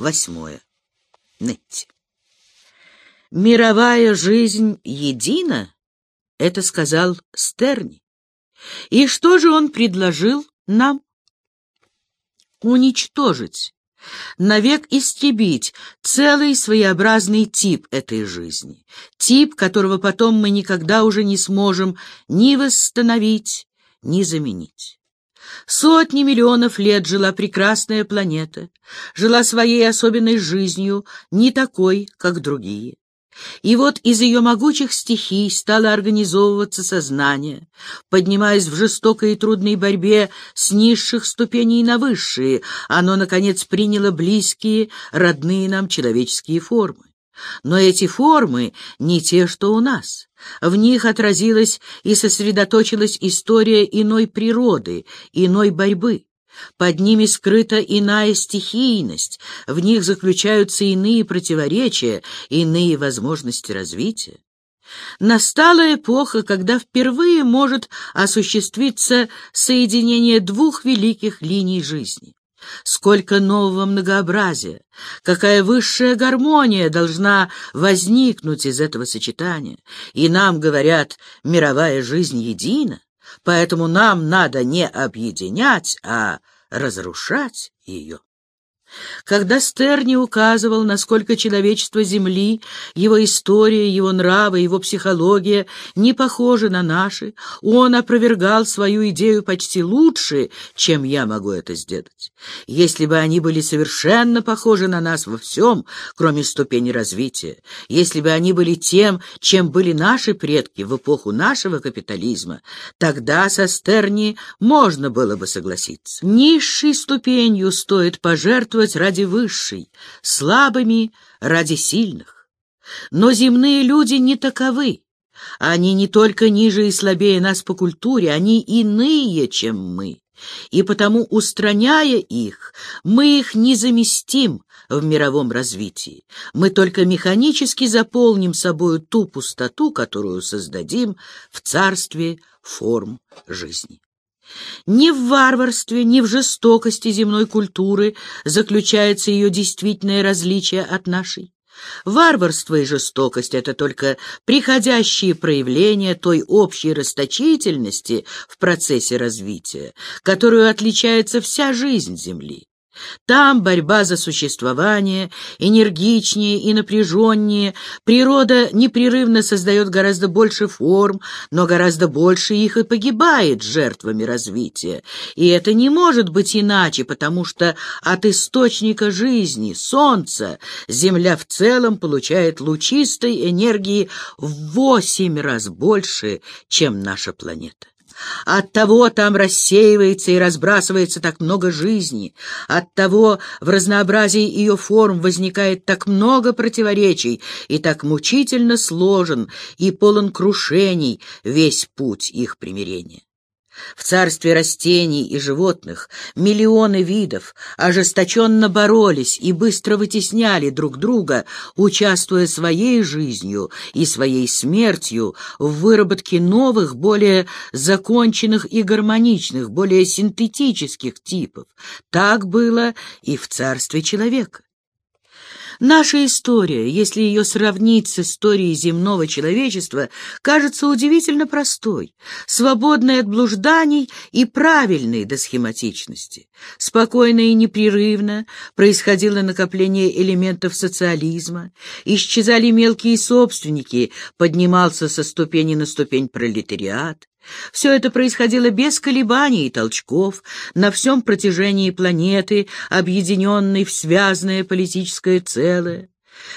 восьмое. Нетти. Мировая жизнь едина, это сказал Стерни. И что же он предложил нам? Уничтожить, навек истребить целый своеобразный тип этой жизни, тип, которого потом мы никогда уже не сможем ни восстановить, ни заменить. Сотни миллионов лет жила прекрасная планета, жила своей особенной жизнью, не такой, как другие. И вот из ее могучих стихий стало организовываться сознание, поднимаясь в жестокой и трудной борьбе с низших ступеней на высшие, оно, наконец, приняло близкие, родные нам человеческие формы. Но эти формы не те, что у нас. В них отразилась и сосредоточилась история иной природы, иной борьбы. Под ними скрыта иная стихийность, в них заключаются иные противоречия, иные возможности развития. Настала эпоха, когда впервые может осуществиться соединение двух великих линий жизни. Сколько нового многообразия, какая высшая гармония должна возникнуть из этого сочетания. И нам говорят, мировая жизнь едина. Поэтому нам надо не объединять, а разрушать ее. Когда Стерни указывал, насколько человечество Земли, его история, его нравы, его психология не похожи на наши, он опровергал свою идею почти лучше, чем я могу это сделать. Если бы они были совершенно похожи на нас во всем, кроме ступени развития, если бы они были тем, чем были наши предки в эпоху нашего капитализма, тогда со Стерни можно было бы согласиться. Низшей ступенью стоит пожертвовать жертвовать ради высшей, слабыми ради сильных. Но земные люди не таковы. Они не только ниже и слабее нас по культуре, они иные, чем мы. И потому, устраняя их, мы их не заместим в мировом развитии. Мы только механически заполним собою ту пустоту, которую создадим в царстве форм жизни. Ни в варварстве, ни в жестокости земной культуры заключается ее действительное различие от нашей. Варварство и жестокость — это только приходящие проявления той общей расточительности в процессе развития, которую отличается вся жизнь Земли. Там борьба за существование энергичнее и напряженнее. Природа непрерывно создает гораздо больше форм, но гораздо больше их и погибает жертвами развития. И это не может быть иначе, потому что от источника жизни, Солнца, Земля в целом получает лучистой энергии в восемь раз больше, чем наша планета. Оттого там рассеивается и разбрасывается так много жизни, оттого в разнообразии ее форм возникает так много противоречий и так мучительно сложен и полон крушений весь путь их примирения. В царстве растений и животных миллионы видов ожесточенно боролись и быстро вытесняли друг друга, участвуя своей жизнью и своей смертью в выработке новых, более законченных и гармоничных, более синтетических типов. Так было и в царстве человека. Наша история, если ее сравнить с историей земного человечества, кажется удивительно простой, свободной от блужданий и правильной до схематичности. Спокойно и непрерывно происходило накопление элементов социализма, исчезали мелкие собственники, поднимался со ступени на ступень пролетариат, все это происходило без колебаний и толчков, на всем протяжении планеты, объединенной в связанное политическое целое.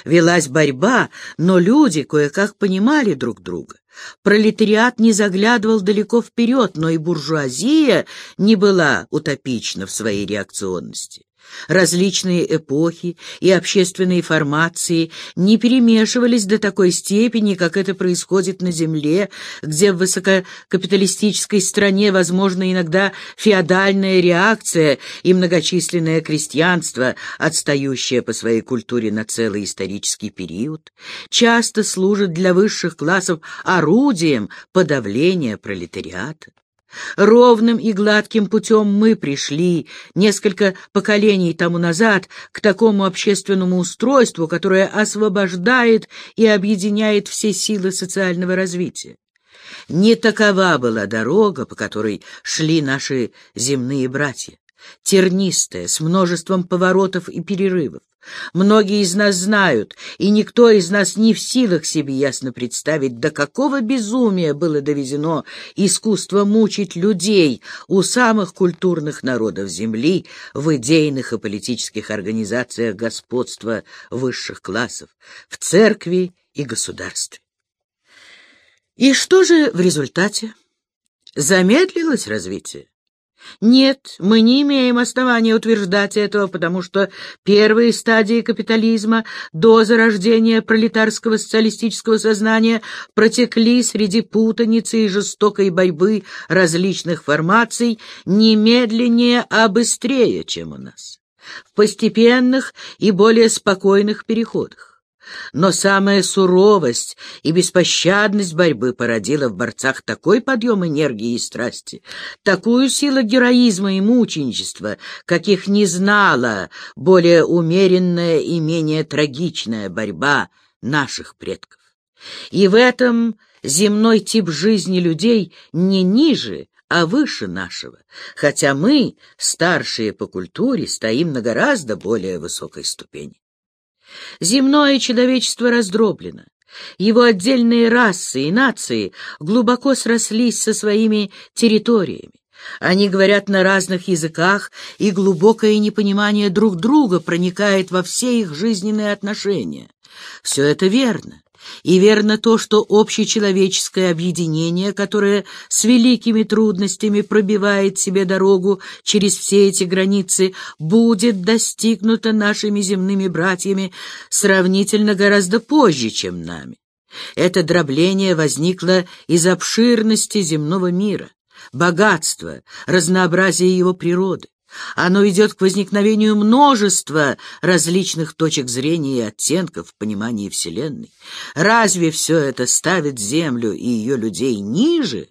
Велась борьба, но люди кое-как понимали друг друга. Пролетариат не заглядывал далеко вперед, но и буржуазия не была утопична в своей реакционности. Различные эпохи и общественные формации не перемешивались до такой степени, как это происходит на Земле, где в высококапиталистической стране возможна иногда феодальная реакция и многочисленное крестьянство, отстающее по своей культуре на целый исторический период, часто служит для высших классов орудием подавления пролетариата. Ровным и гладким путем мы пришли несколько поколений тому назад к такому общественному устройству, которое освобождает и объединяет все силы социального развития. Не такова была дорога, по которой шли наши земные братья, тернистая, с множеством поворотов и перерывов. Многие из нас знают, и никто из нас не в силах себе ясно представить, до какого безумия было доведено искусство мучить людей у самых культурных народов Земли в идейных и политических организациях господства высших классов, в церкви и государстве. И что же в результате? Замедлилось развитие? Нет, мы не имеем основания утверждать этого, потому что первые стадии капитализма до зарождения пролетарского социалистического сознания протекли среди путаницы и жестокой борьбы различных формаций не медленнее, а быстрее, чем у нас, в постепенных и более спокойных переходах. Но самая суровость и беспощадность борьбы породила в борцах такой подъем энергии и страсти, такую силу героизма и мученичества, каких не знала более умеренная и менее трагичная борьба наших предков. И в этом земной тип жизни людей не ниже, а выше нашего, хотя мы, старшие по культуре, стоим на гораздо более высокой ступени. Земное человечество раздроблено. Его отдельные расы и нации глубоко срослись со своими территориями. Они говорят на разных языках, и глубокое непонимание друг друга проникает во все их жизненные отношения. Все это верно. И верно то, что общечеловеческое объединение, которое с великими трудностями пробивает себе дорогу через все эти границы, будет достигнуто нашими земными братьями сравнительно гораздо позже, чем нами. Это дробление возникло из обширности земного мира, богатства, разнообразия его природы. Оно ведет к возникновению множества различных точек зрения и оттенков в понимании Вселенной. Разве все это ставит Землю и ее людей ниже,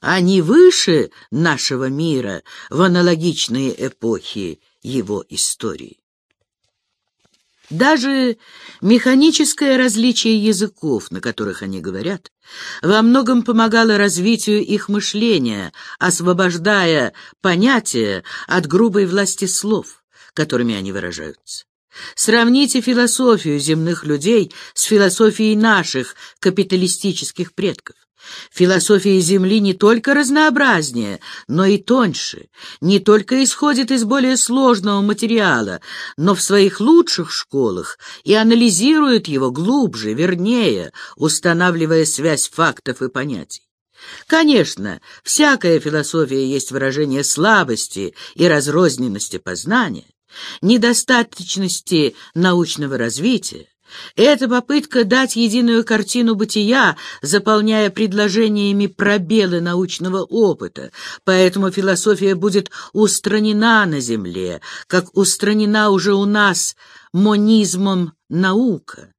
а не выше нашего мира в аналогичные эпохи его истории? Даже механическое различие языков, на которых они говорят, во многом помогало развитию их мышления, освобождая понятия от грубой власти слов, которыми они выражаются. Сравните философию земных людей с философией наших капиталистических предков. Философия Земли не только разнообразнее, но и тоньше, не только исходит из более сложного материала, но в своих лучших школах и анализирует его глубже, вернее, устанавливая связь фактов и понятий. Конечно, всякая философия есть выражение слабости и разрозненности познания, недостаточности научного развития, это попытка дать единую картину бытия, заполняя предложениями пробелы научного опыта, поэтому философия будет устранена на Земле, как устранена уже у нас монизмом наука.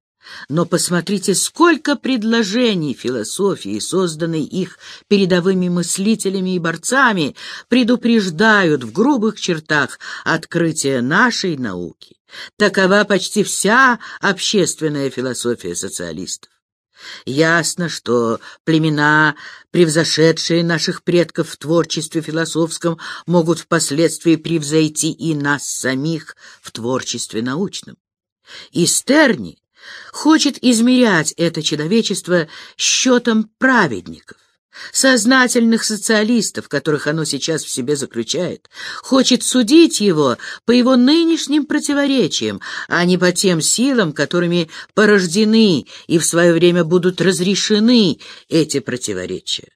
Но посмотрите, сколько предложений философии, созданной их передовыми мыслителями и борцами, предупреждают в грубых чертах открытия нашей науки. Такова почти вся общественная философия социалистов. Ясно, что племена, превзошедшие наших предков в творчестве философском, могут впоследствии превзойти и нас самих в творчестве научном. И Стерни хочет измерять это человечество счетом праведников сознательных социалистов, которых оно сейчас в себе заключает, хочет судить его по его нынешним противоречиям, а не по тем силам, которыми порождены и в свое время будут разрешены эти противоречия.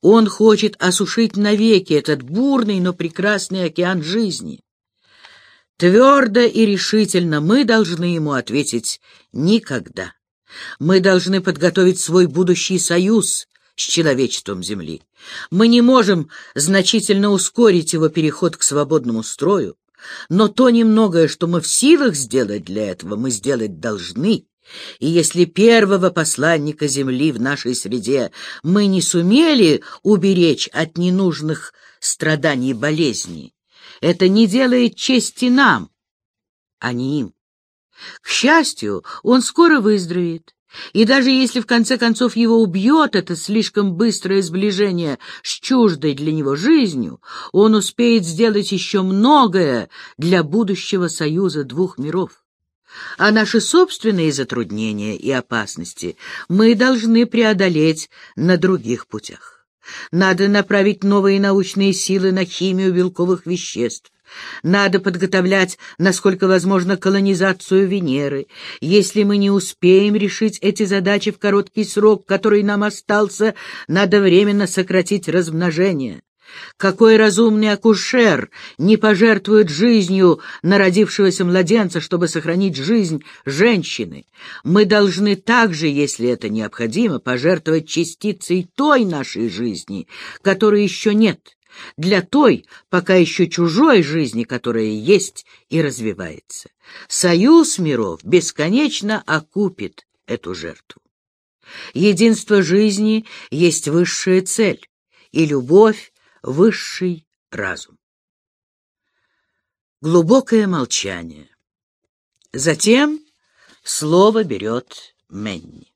Он хочет осушить навеки этот бурный, но прекрасный океан жизни. Твердо и решительно мы должны ему ответить «никогда». Мы должны подготовить свой будущий союз, с человечеством Земли. Мы не можем значительно ускорить его переход к свободному строю, но то немногое, что мы в силах сделать для этого, мы сделать должны, И если первого посланника Земли в нашей среде мы не сумели уберечь от ненужных страданий и болезней, это не делает чести нам, а не им. К счастью, он скоро выздоровеет, и даже если в конце концов его убьет это слишком быстрое сближение с чуждой для него жизнью, он успеет сделать еще многое для будущего союза двух миров. А наши собственные затруднения и опасности мы должны преодолеть на других путях. Надо направить новые научные силы на химию белковых веществ, надо подготовлять, насколько возможно, колонизацию Венеры. Если мы не успеем решить эти задачи в короткий срок, который нам остался, надо временно сократить размножение. Какой разумный акушер не пожертвует жизнью народившегося младенца, чтобы сохранить жизнь женщины? Мы должны также, если это необходимо, пожертвовать частицей той нашей жизни, которой еще нет, для той, пока еще чужой жизни, которая есть и развивается. Союз миров бесконечно окупит эту жертву. Единство жизни есть высшая цель, и любовь — высший разум. Глубокое молчание. Затем слово берет Менни.